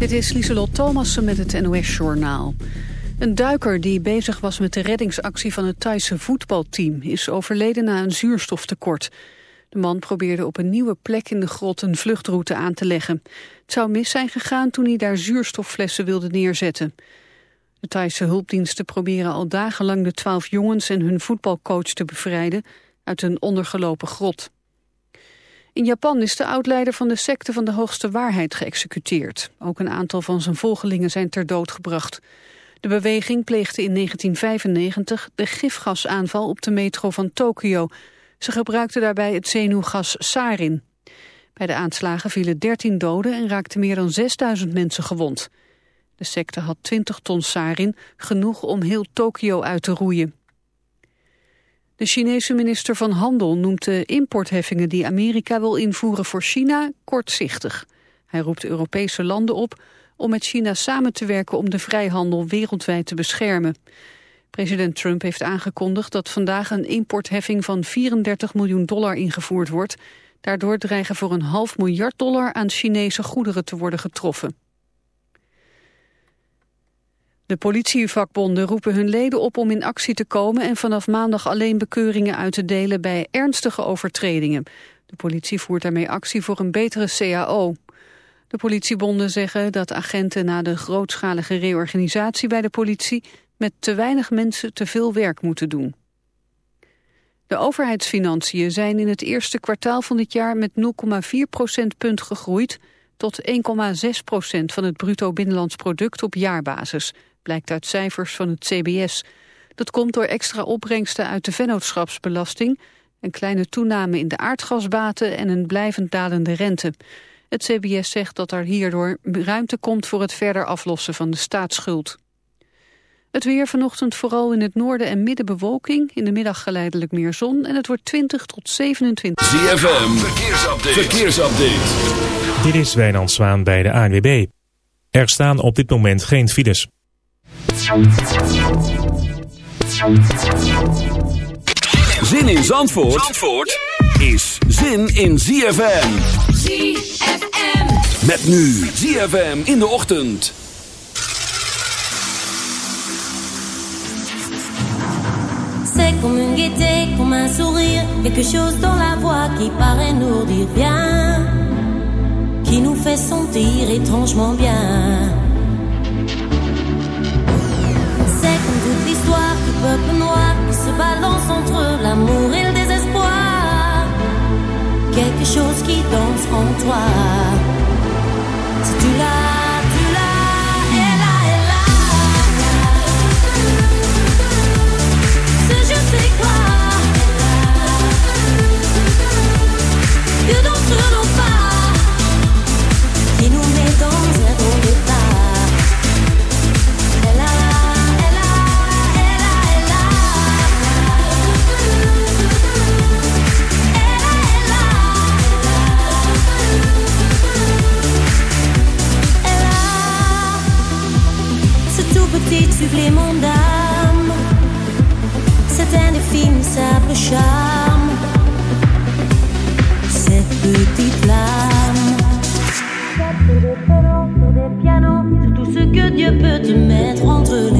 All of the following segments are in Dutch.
Dit is Lieselot Thomassen met het NOS-journaal. Een duiker die bezig was met de reddingsactie van het Thaise voetbalteam... is overleden na een zuurstoftekort. De man probeerde op een nieuwe plek in de grot een vluchtroute aan te leggen. Het zou mis zijn gegaan toen hij daar zuurstofflessen wilde neerzetten. De Thaise hulpdiensten proberen al dagenlang de twaalf jongens en hun voetbalcoach te bevrijden... uit een ondergelopen grot. In Japan is de oudleider van de secte van de hoogste waarheid geëxecuteerd. Ook een aantal van zijn volgelingen zijn ter dood gebracht. De beweging pleegde in 1995 de gifgasaanval op de metro van Tokio. Ze gebruikten daarbij het zenuwgas sarin. Bij de aanslagen vielen 13 doden en raakten meer dan 6000 mensen gewond. De secte had 20 ton sarin, genoeg om heel Tokio uit te roeien. De Chinese minister van Handel noemt de importheffingen die Amerika wil invoeren voor China kortzichtig. Hij roept Europese landen op om met China samen te werken om de vrijhandel wereldwijd te beschermen. President Trump heeft aangekondigd dat vandaag een importheffing van 34 miljoen dollar ingevoerd wordt. Daardoor dreigen voor een half miljard dollar aan Chinese goederen te worden getroffen. De politievakbonden roepen hun leden op om in actie te komen en vanaf maandag alleen bekeuringen uit te delen bij ernstige overtredingen. De politie voert daarmee actie voor een betere CAO. De politiebonden zeggen dat agenten na de grootschalige reorganisatie bij de politie met te weinig mensen te veel werk moeten doen. De overheidsfinanciën zijn in het eerste kwartaal van dit jaar met 0,4 procentpunt gegroeid tot 1,6 procent van het bruto binnenlands product op jaarbasis blijkt uit cijfers van het CBS. Dat komt door extra opbrengsten uit de vennootschapsbelasting... een kleine toename in de aardgasbaten en een blijvend dalende rente. Het CBS zegt dat er hierdoor ruimte komt voor het verder aflossen van de staatsschuld. Het weer vanochtend vooral in het noorden en midden bewolking. In de middag geleidelijk meer zon en het wordt 20 tot 27. ZFM, verkeersupdate. verkeersupdate. Dit is Wijnand Zwaan bij de ANWB. Er staan op dit moment geen files. Zin in Zandvoort, Zandvoort is zin in ZFM. ZFM. Met nu ZFM in de ochtend. C'est comme une gaieté, comme un sourire, quelque chose dans la voix qui paraît nous dire bien, qui nous fait sentir étrangement bien. Peuple noir qui se balance entre l'amour et le désespoir. Quelque chose qui danse en toi. Si tu l'as, petit supplément d'âme. C'est un indéfinissable charme. Cette petite flamme. Sur tout ce que Dieu peut te mettre entre les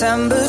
December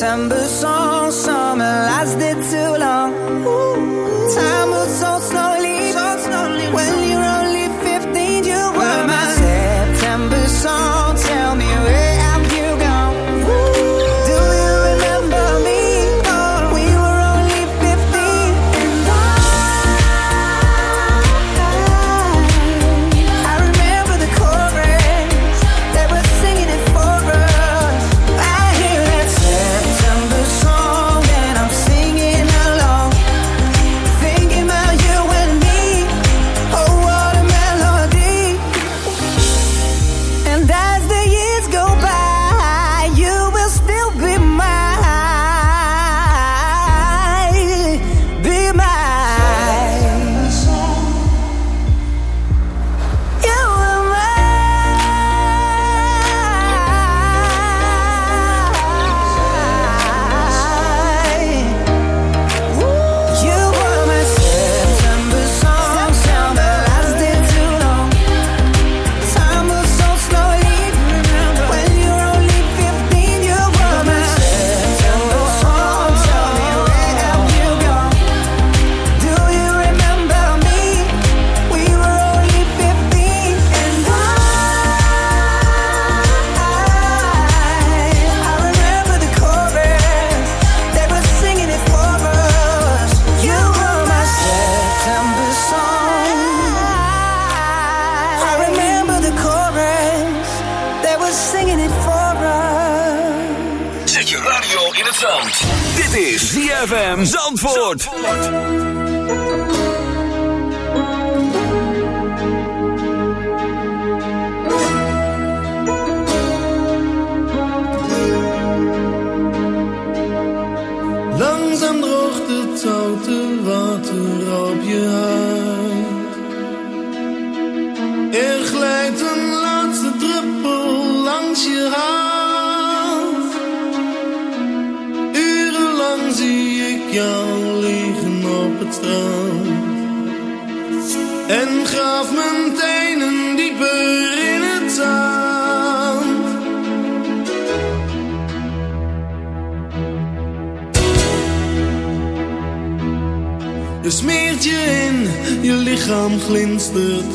September song, summer lasted too long. Ooh.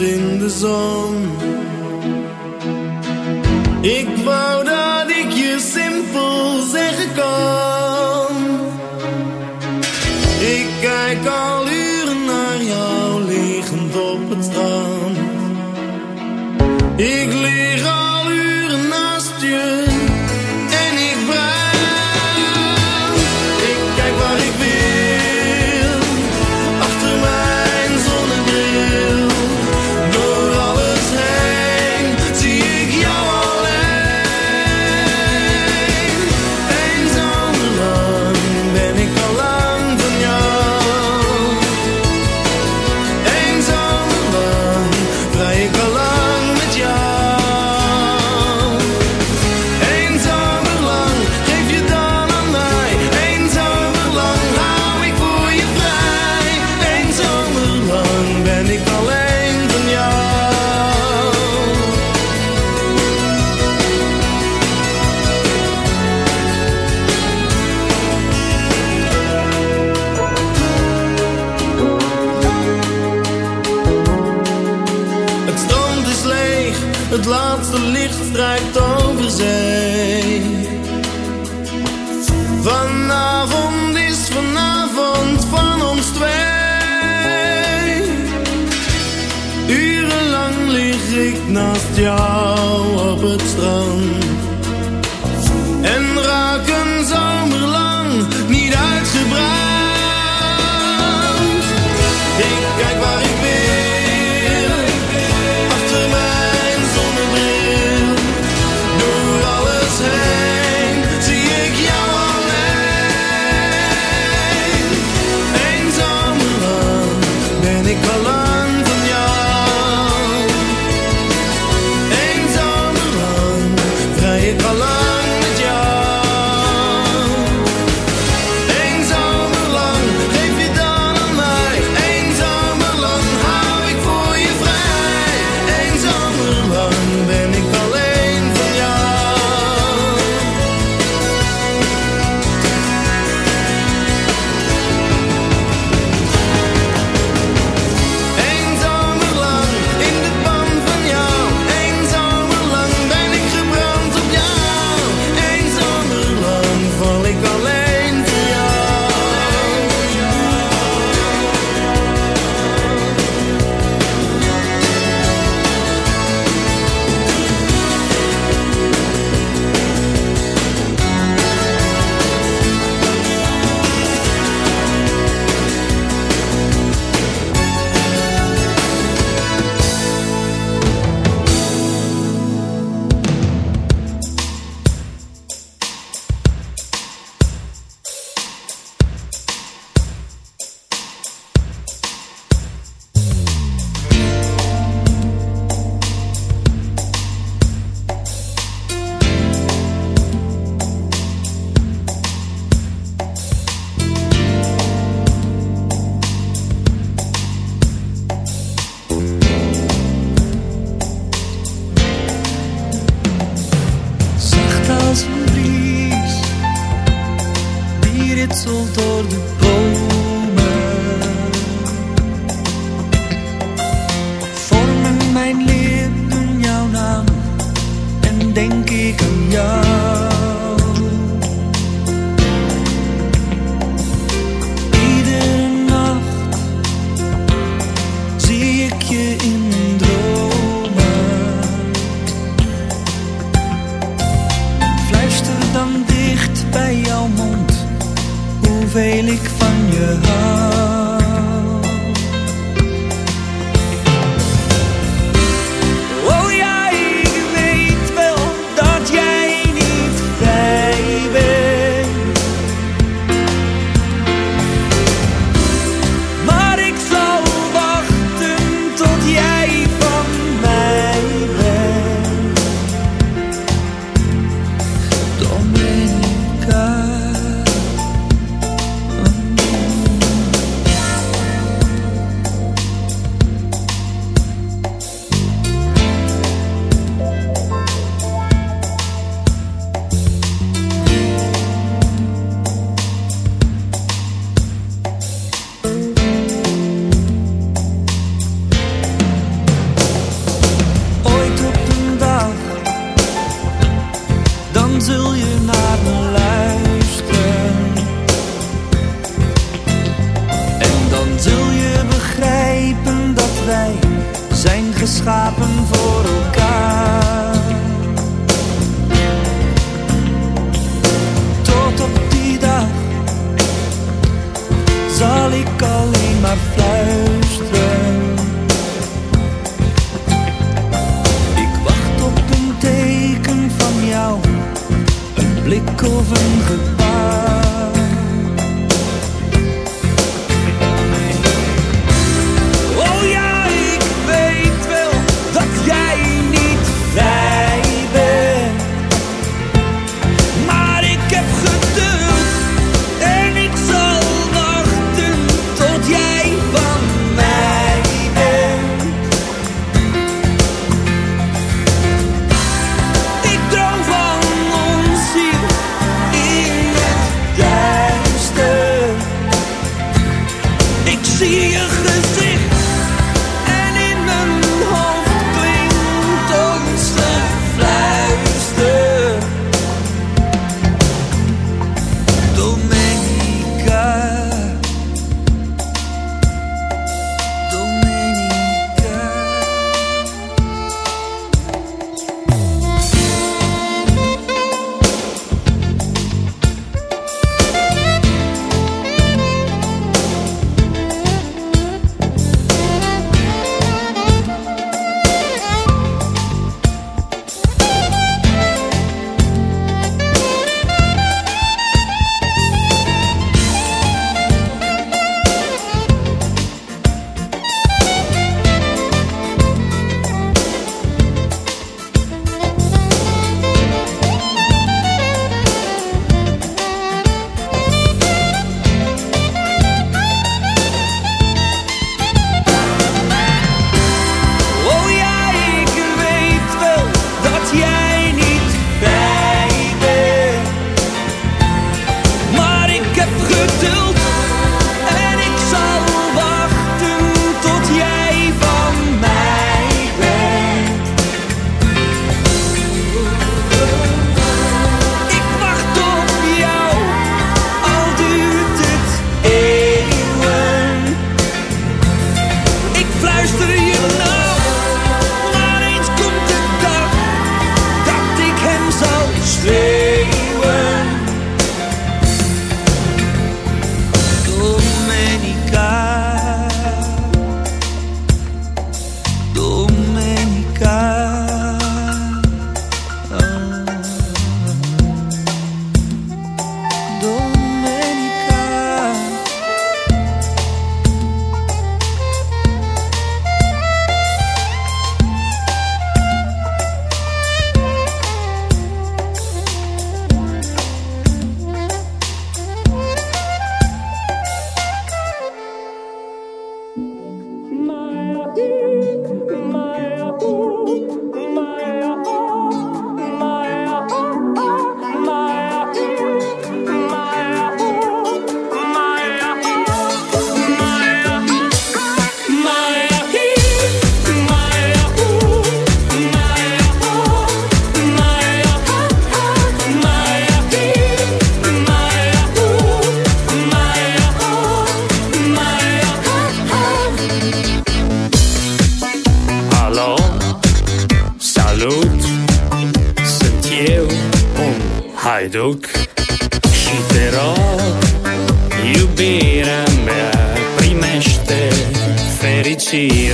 in the zone. het laatste licht strijkt over zee. Vanavond is vanavond van ons twee. Urenlang lig ik naast jou op het strand duc Și te rog, iubirea mea Primește fericirea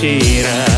mentira.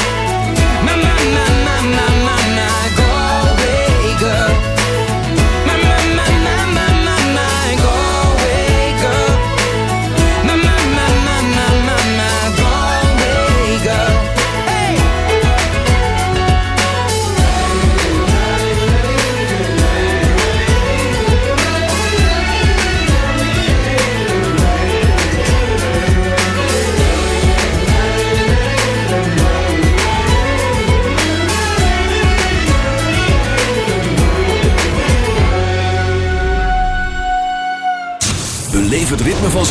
na na na na.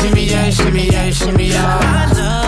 Shimmy, yeah, shimmy, yeah, shimmy, yeah. Drink.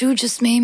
you just made me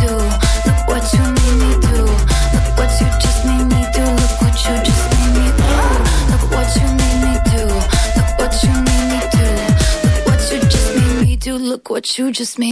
do. What you just made.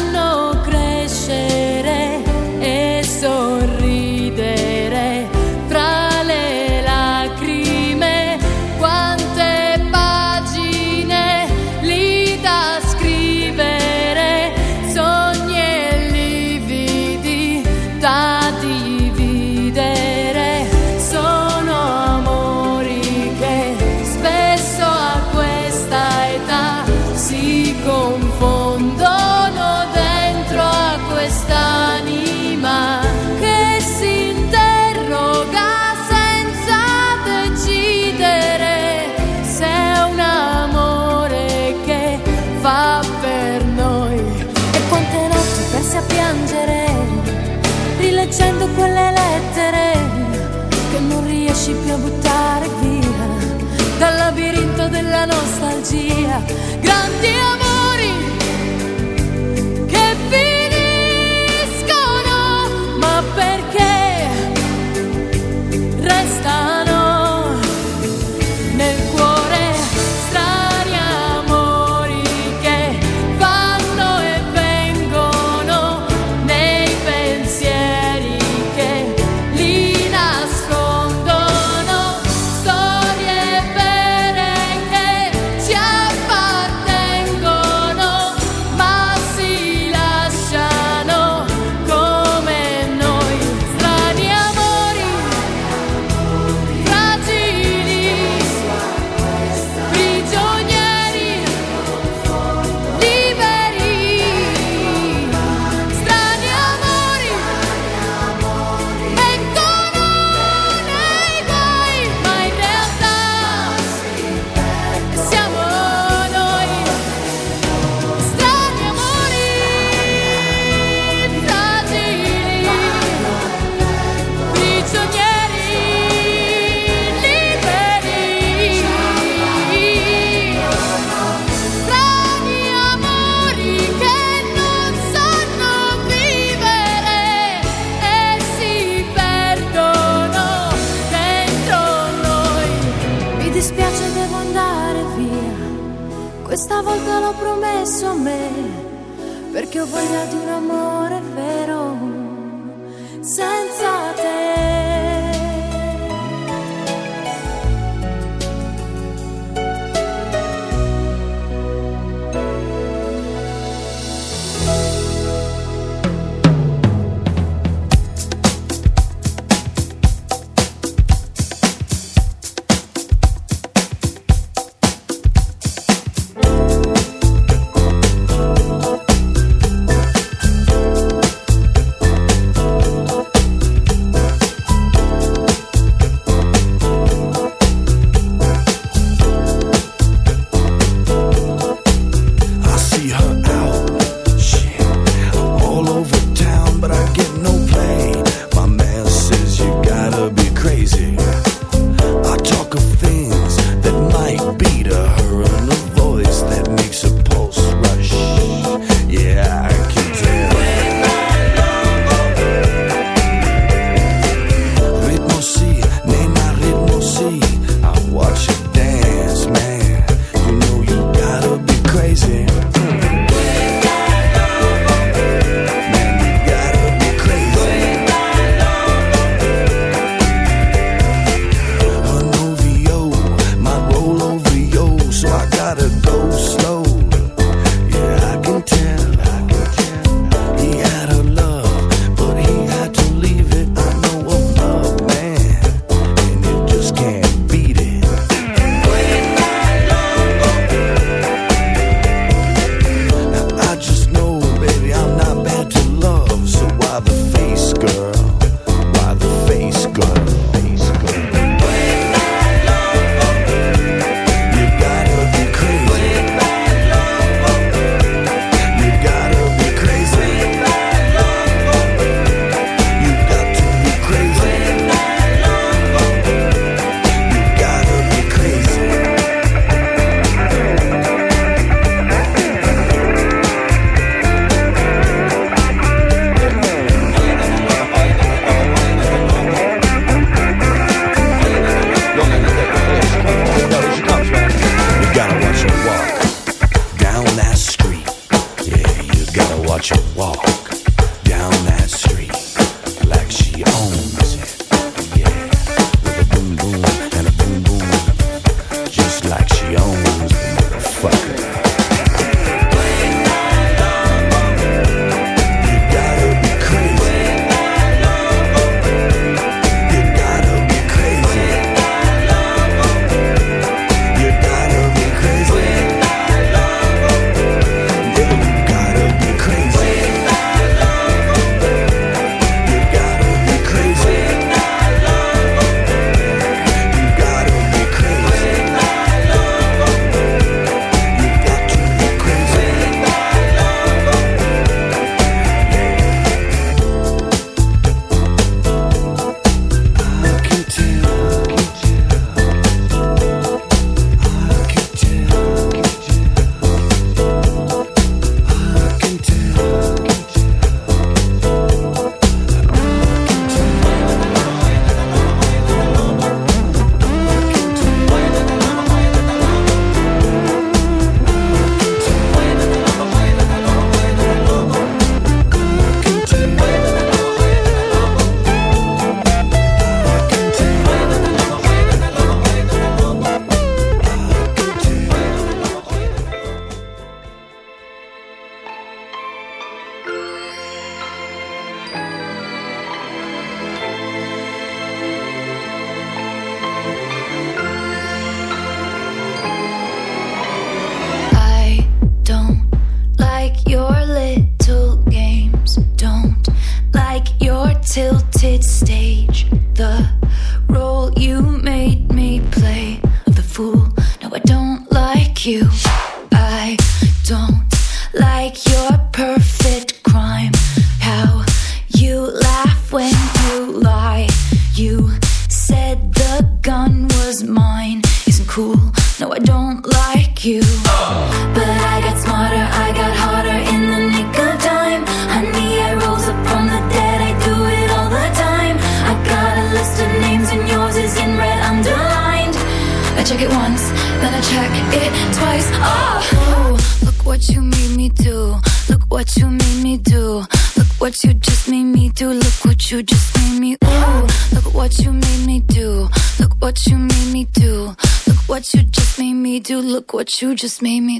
you just made me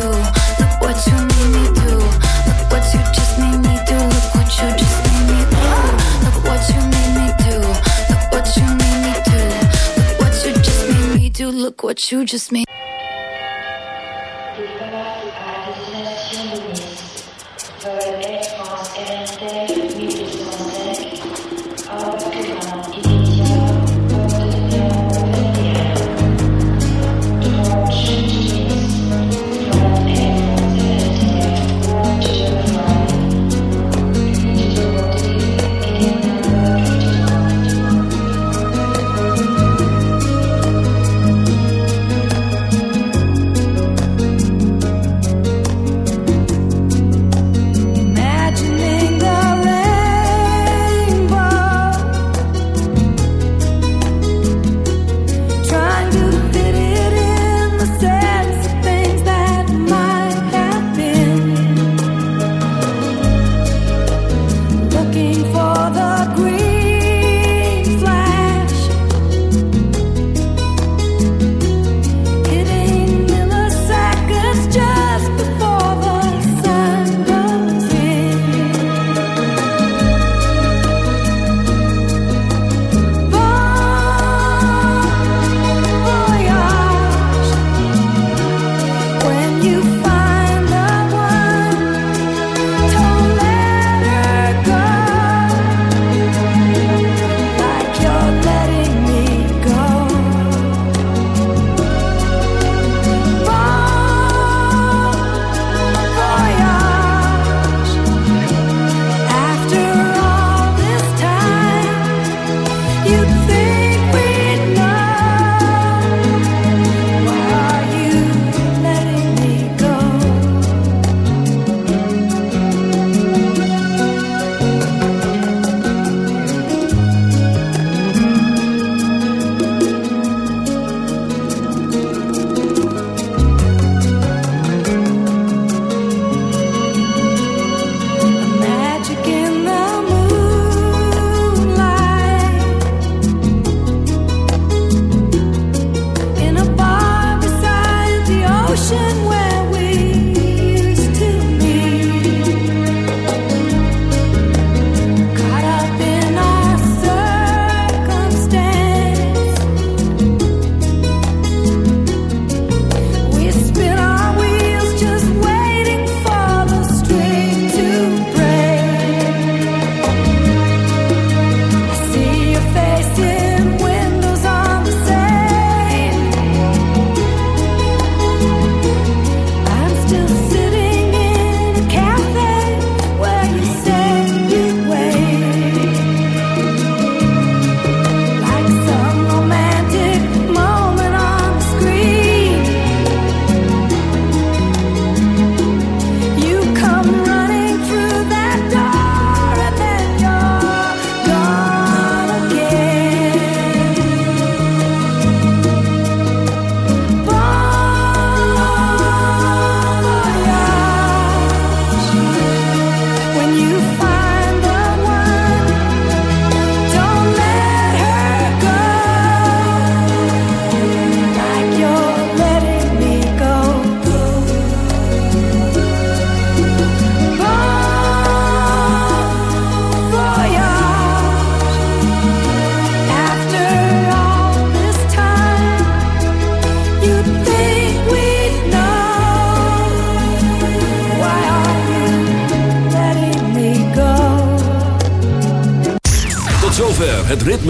What you just made. ocean